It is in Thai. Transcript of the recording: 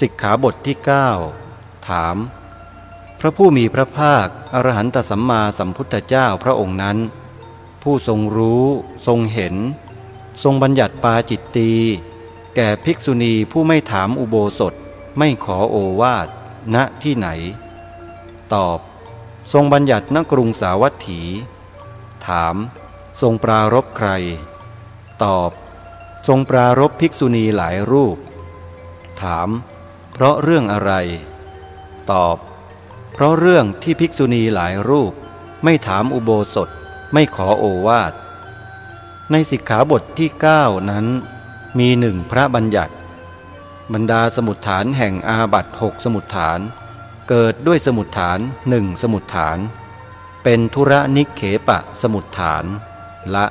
สิกขาบทที่ 9 ถาม พระผู้มีพระภาค อรหันตสัมมาสัมพุทธเจ้าพระองค์นั้น ผู้ทรงรู้ทรงเห็น ทรงบัญญัติปาจิตตี แก่ภิกษุณีผู้ไม่ถามอุโบสถ ไม่ขอโอวาทณที่ไหน ตอบ ทรงบัญญัติณกรุงสาวัตถี ถาม ทรงปรารบใคร ตอบ ทรงปรารบภิกษุณีหลายรูป ถาม ราะเรื่องอะไร ตอบ เพราะเรื่องที่ภิกษุณีหลายรูป ไม่ถามอุโบสถ ไม่ขอโอวาท ในสิกขาบทที่ 9 นั้น มีหนึ่งพระบัญญัติ บรรดาสมุดฐานแห่งอาบัตหกสมุดฐาน เกิดด้วยสมุดฐานหนึ่งสมุดฐาน เป็นธุระนิเขปะสมุดฐาน ละ